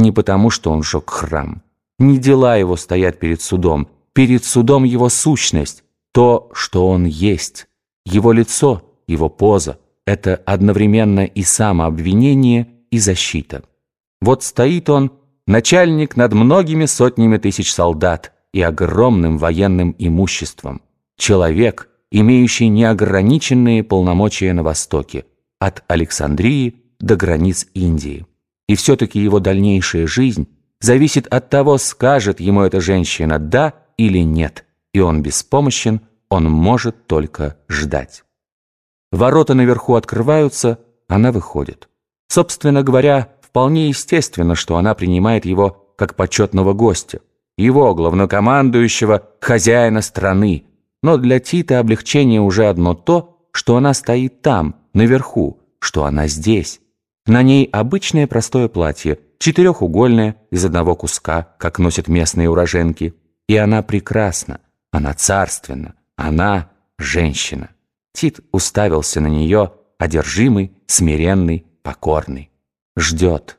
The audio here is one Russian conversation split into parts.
Не потому, что он жег храм. Не дела его стоят перед судом. Перед судом его сущность, то, что он есть. Его лицо, его поза – это одновременно и самообвинение, и защита. Вот стоит он, начальник над многими сотнями тысяч солдат и огромным военным имуществом. Человек, имеющий неограниченные полномочия на Востоке, от Александрии до границ Индии. И все-таки его дальнейшая жизнь зависит от того, скажет ему эта женщина «да» или «нет», и он беспомощен, он может только ждать. Ворота наверху открываются, она выходит. Собственно говоря, вполне естественно, что она принимает его как почетного гостя, его, главнокомандующего, хозяина страны. Но для Тита облегчение уже одно то, что она стоит там, наверху, что она здесь. На ней обычное простое платье, четырехугольное, из одного куска, как носят местные уроженки. И она прекрасна, она царственна, она женщина. Тит уставился на нее, одержимый, смиренный, покорный. Ждет.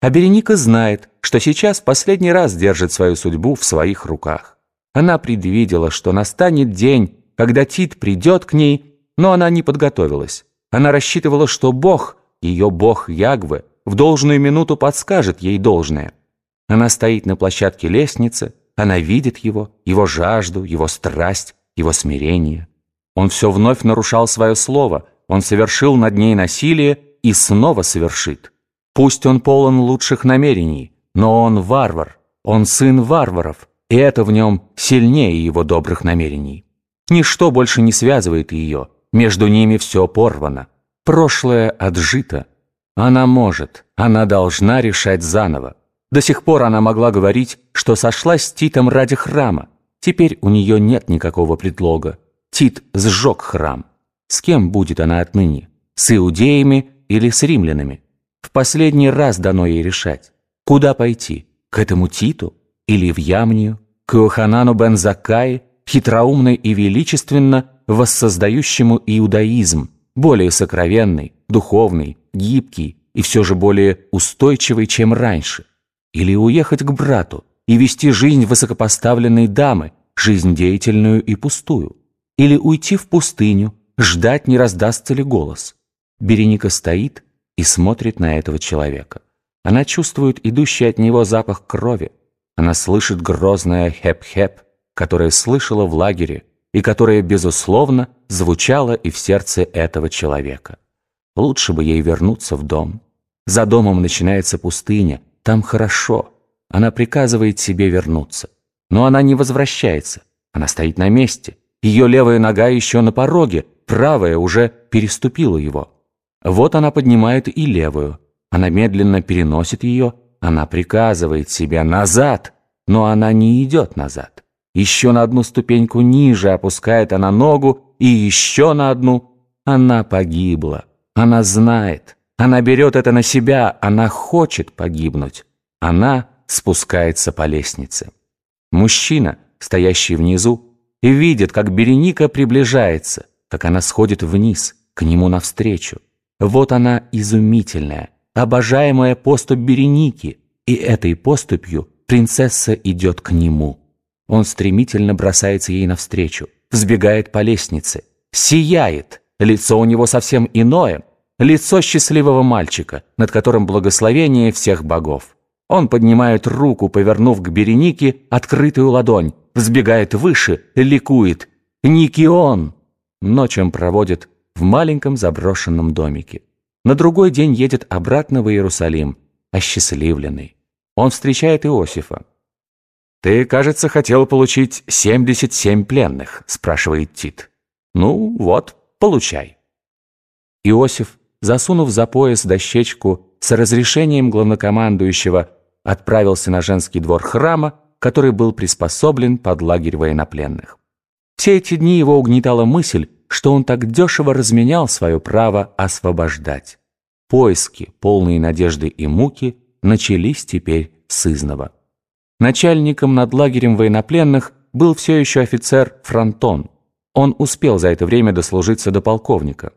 А Береника знает, что сейчас последний раз держит свою судьбу в своих руках. Она предвидела, что настанет день, когда Тит придет к ней, но она не подготовилась. Она рассчитывала, что Бог, ее Бог Ягвы, в должную минуту подскажет ей должное. Она стоит на площадке лестницы, она видит его, его жажду, его страсть, его смирение. Он все вновь нарушал свое слово, он совершил над ней насилие и снова совершит. Пусть он полон лучших намерений, но он варвар, он сын варваров, и это в нем сильнее его добрых намерений. Ничто больше не связывает ее, между ними все порвано. Прошлое отжито. Она может, она должна решать заново. До сих пор она могла говорить, что сошлась с Титом ради храма. Теперь у нее нет никакого предлога. Тит сжег храм. С кем будет она отныне? С иудеями или с римлянами? В последний раз дано ей решать. Куда пойти? К этому Титу? Или в Ямнию? К Иоханану бен Закаи, хитроумно и величественно воссоздающему иудаизм, более сокровенный, духовный, гибкий и все же более устойчивый, чем раньше? Или уехать к брату и вести жизнь высокопоставленной дамы, жизнь деятельную и пустую? Или уйти в пустыню, ждать, не раздастся ли голос? Береника стоит, и смотрит на этого человека. Она чувствует идущий от него запах крови. Она слышит грозное «хеп-хеп», которое слышала в лагере и которое, безусловно, звучало и в сердце этого человека. Лучше бы ей вернуться в дом. За домом начинается пустыня, там хорошо. Она приказывает себе вернуться. Но она не возвращается, она стоит на месте. Ее левая нога еще на пороге, правая уже переступила его. Вот она поднимает и левую. Она медленно переносит ее, она приказывает себе «назад», но она не идет назад. Еще на одну ступеньку ниже опускает она ногу, и еще на одну. Она погибла. Она знает. Она берет это на себя. Она хочет погибнуть. Она спускается по лестнице. Мужчина, стоящий внизу, видит, как Береника приближается, как она сходит вниз, к нему навстречу. Вот она изумительная, обожаемая поступь Береники, и этой поступью принцесса идет к нему. Он стремительно бросается ей навстречу, взбегает по лестнице, сияет, лицо у него совсем иное, лицо счастливого мальчика, над которым благословение всех богов. Он поднимает руку, повернув к Беренике открытую ладонь, взбегает выше, ликует. «Никион!» Ночь он проводит в маленьком заброшенном домике. На другой день едет обратно в Иерусалим, осчастливленный. Он встречает Иосифа. «Ты, кажется, хотел получить 77 пленных», – спрашивает Тит. «Ну, вот, получай». Иосиф, засунув за пояс дощечку с разрешением главнокомандующего, отправился на женский двор храма, который был приспособлен под лагерь военнопленных. Все эти дни его угнетала мысль, что он так дешево разменял свое право освобождать. Поиски, полные надежды и муки, начались теперь с изного. Начальником над лагерем военнопленных был все еще офицер Фронтон. Он успел за это время дослужиться до полковника.